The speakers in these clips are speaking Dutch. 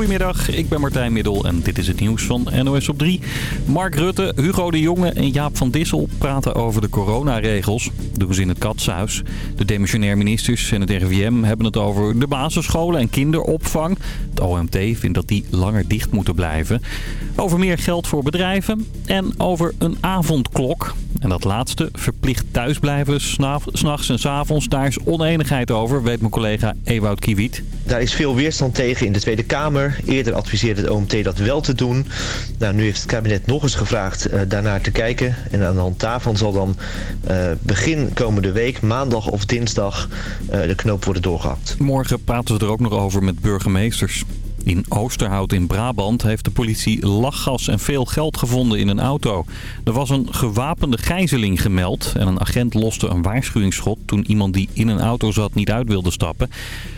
Goedemiddag, ik ben Martijn Middel en dit is het nieuws van NOS op 3. Mark Rutte, Hugo de Jonge en Jaap van Dissel praten over de coronaregels. Doen ze in het katshuis. De demissionair ministers en het RIVM hebben het over de basisscholen en kinderopvang. Het OMT vindt dat die langer dicht moeten blijven. Over meer geld voor bedrijven en over een avondklok. En dat laatste, verplicht thuisblijven, s'nachts en s avonds, daar is oneenigheid over, weet mijn collega Ewout Kiwiet. Daar is veel weerstand tegen in de Tweede Kamer. Eerder adviseerde het OMT dat wel te doen. Nou, nu heeft het kabinet nog eens gevraagd uh, daarnaar te kijken. En aan de hand daarvan zal dan uh, begin komende week, maandag of dinsdag, uh, de knoop worden doorgehakt. Morgen praten we er ook nog over met burgemeesters. In Oosterhout in Brabant heeft de politie lachgas en veel geld gevonden in een auto. Er was een gewapende gijzeling gemeld en een agent loste een waarschuwingsschot toen iemand die in een auto zat niet uit wilde stappen.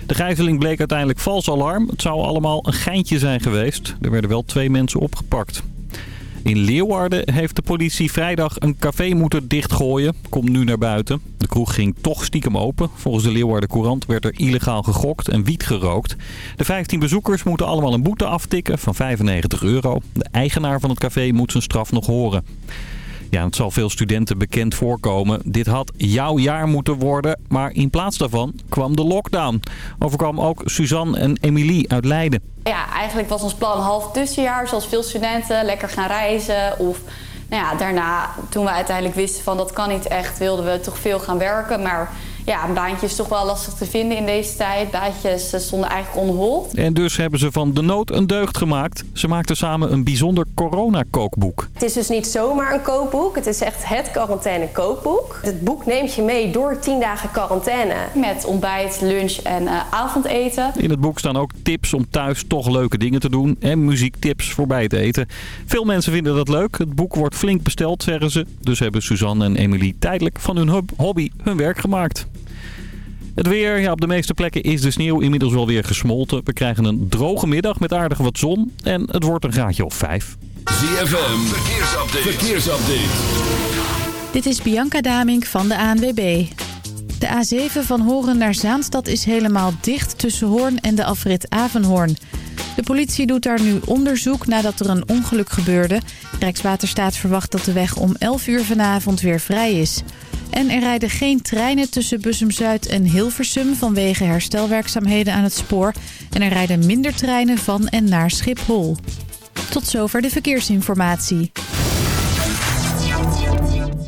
De gijzeling bleek uiteindelijk vals alarm. Het zou allemaal een geintje zijn geweest. Er werden wel twee mensen opgepakt. In Leeuwarden heeft de politie vrijdag een café moeten dichtgooien. Komt nu naar buiten. De kroeg ging toch stiekem open. Volgens de Leeuwarden Courant werd er illegaal gegokt en wiet gerookt. De 15 bezoekers moeten allemaal een boete aftikken van 95 euro. De eigenaar van het café moet zijn straf nog horen. Ja, het zal veel studenten bekend voorkomen. Dit had jouw jaar moeten worden, maar in plaats daarvan kwam de lockdown. Overkwam ook Suzanne en Emilie uit Leiden. Ja, eigenlijk was ons plan half tussenjaar, zoals veel studenten. Lekker gaan reizen of... Nou ja, daarna, toen we uiteindelijk wisten van dat kan niet echt, wilden we toch veel gaan werken. Maar ja, een baantje is toch wel lastig te vinden in deze tijd. Baantjes stonden eigenlijk on En dus hebben ze van de nood een deugd gemaakt. Ze maakten samen een bijzonder corona-kookboek. Het is dus niet zomaar een kookboek. Het is echt het quarantaine-kookboek. Het boek neemt je mee door 10 dagen quarantaine. Met ontbijt, lunch en uh, avondeten. In het boek staan ook tips om thuis toch leuke dingen te doen. En muziektips voor bij het eten. Veel mensen vinden dat leuk. Het boek wordt flink besteld, zeggen ze. Dus hebben Suzanne en Emily tijdelijk van hun hobby hun werk gemaakt. Het weer, ja, op de meeste plekken is de sneeuw inmiddels wel weer gesmolten. We krijgen een droge middag met aardig wat zon en het wordt een graadje of vijf. ZFM, verkeersupdate. verkeersupdate. Dit is Bianca Damink van de ANWB. De A7 van Horen naar Zaanstad is helemaal dicht tussen Hoorn en de afrit Avenhoorn. De politie doet daar nu onderzoek nadat er een ongeluk gebeurde. Rijkswaterstaat verwacht dat de weg om 11 uur vanavond weer vrij is. En er rijden geen treinen tussen Bussum-Zuid en Hilversum vanwege herstelwerkzaamheden aan het spoor. En er rijden minder treinen van en naar Schiphol. Tot zover de verkeersinformatie.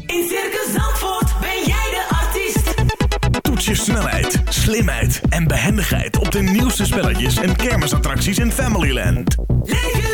In Circus Zandvoort ben jij de artiest. Toets je snelheid, slimheid en behendigheid op de nieuwste spelletjes en kermisattracties in Familyland. Leef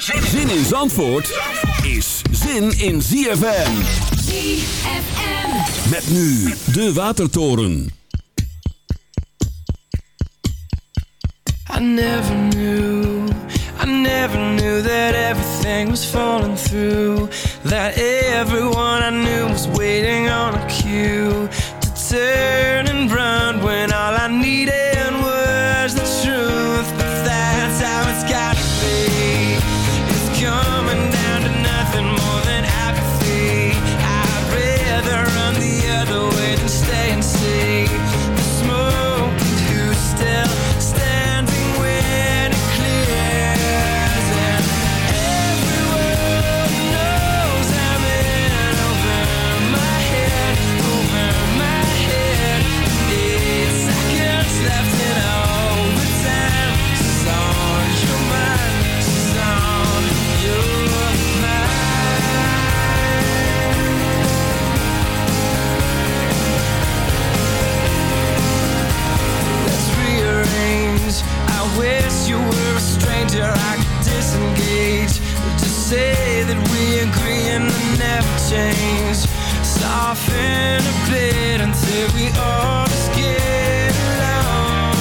Zin in Zandvoort is zin in ZFM. ZFM. Met nu de Watertoren. I never knew, I never knew that everything was falling through. That everyone I knew was waiting on a cue to turn and run when all I needed in the never change. Soften a bit until we all just get along.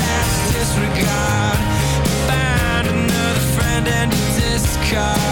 That's disregard. Find another friend and discard.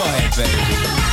ahead, baby.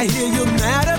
I hear you're mad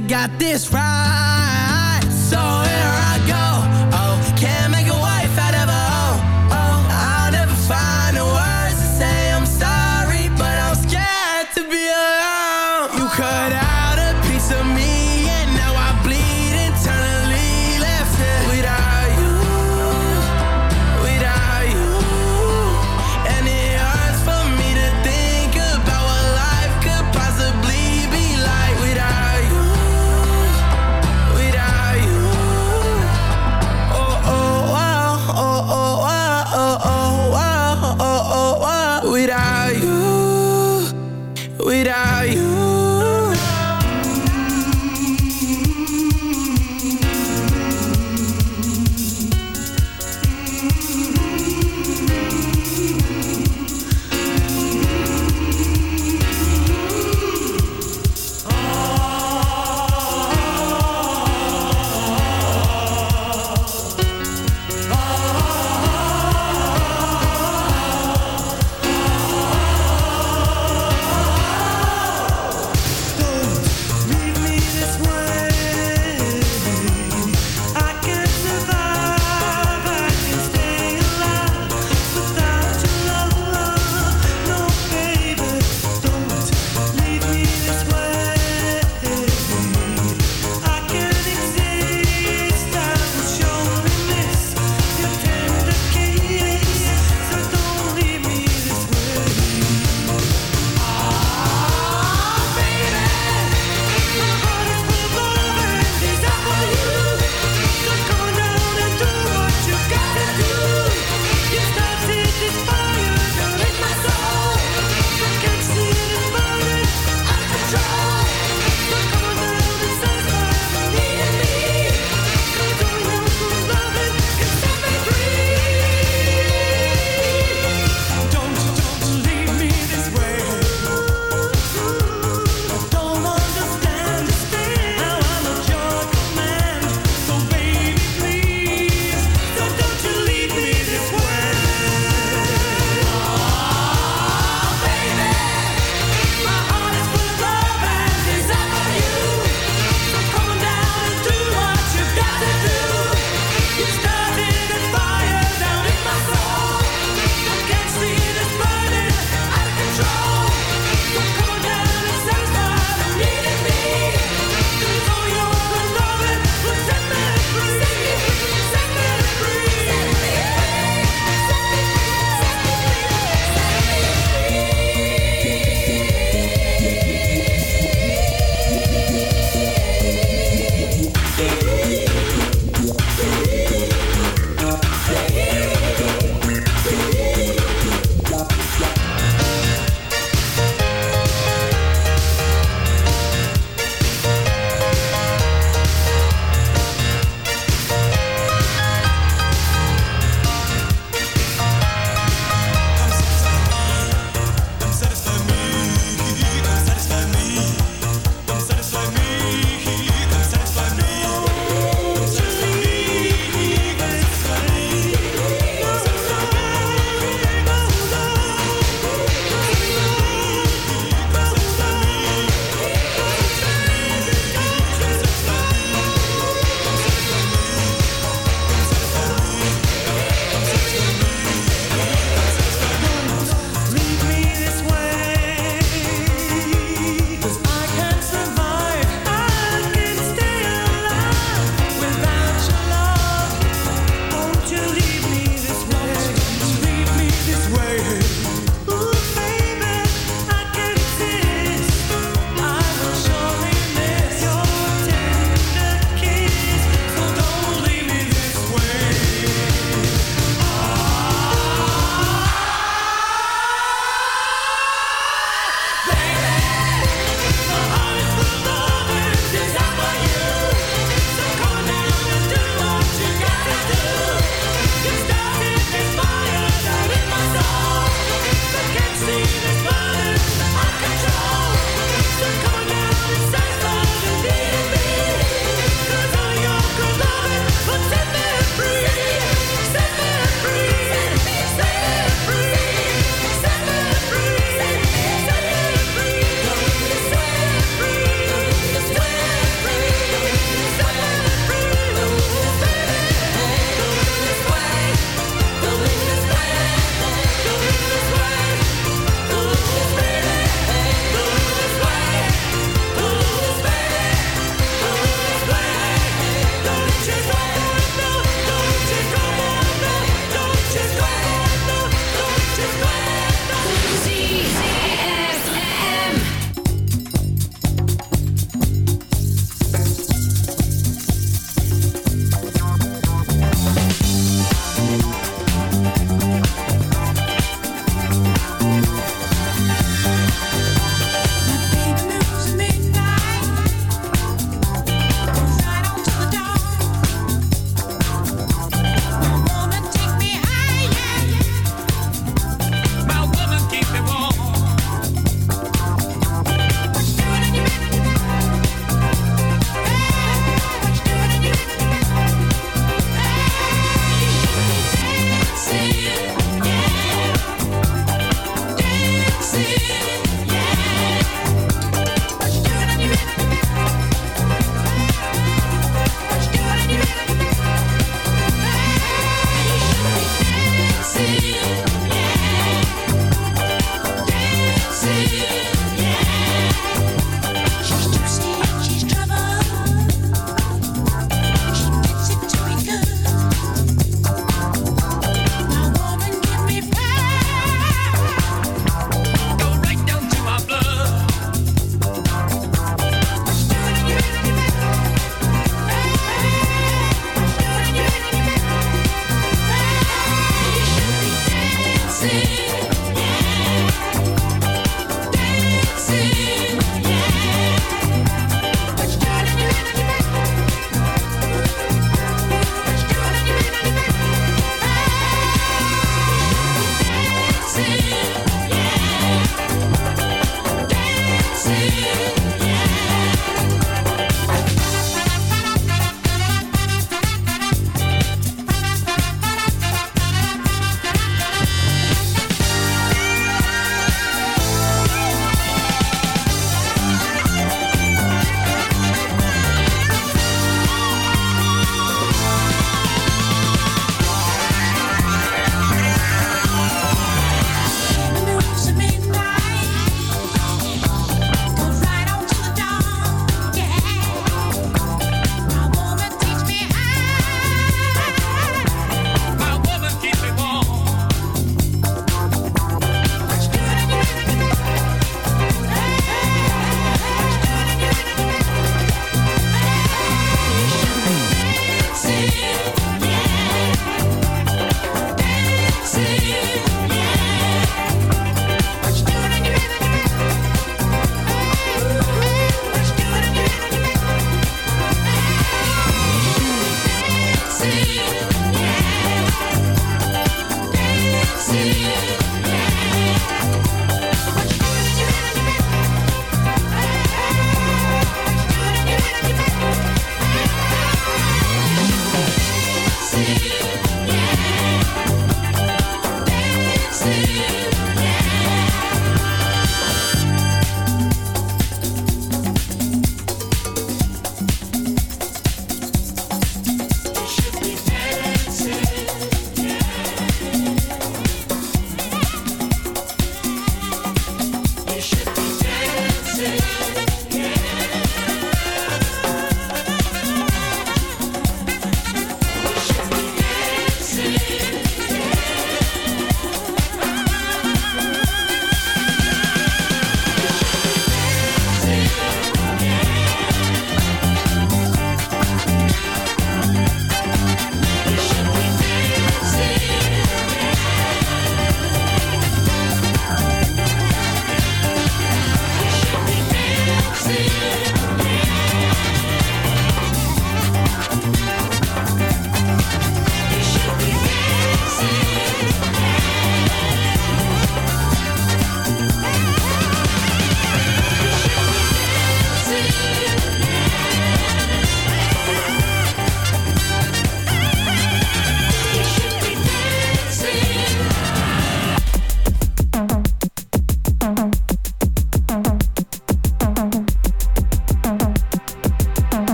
got this right. Without you.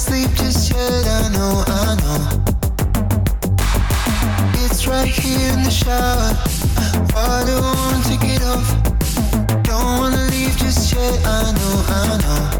sleep just yet. I know, I know. It's right here in the shower. I don't wanna take it off. Don't wanna leave just yet. I know, I know.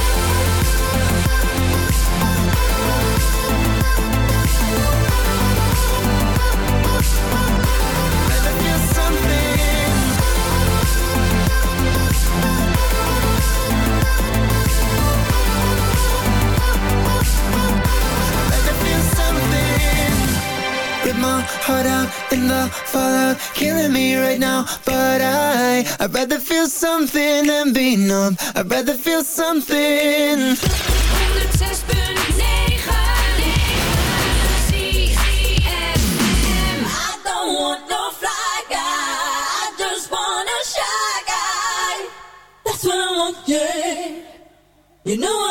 I'd rather feel something than be numb. I'd rather feel something. 106.9 I don't want no fly guy I just want a shy guy That's what I want, yeah. You know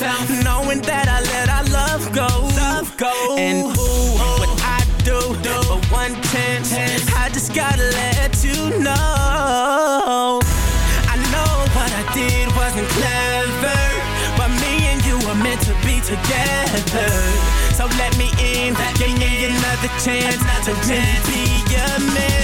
knowing that I let our love go, love go, and who would I do, do for one chance, I just gotta let you know. I know what I did wasn't clever, but me and you were meant to be together. So let me in, let give me, in. another chance another to chance. really be your man.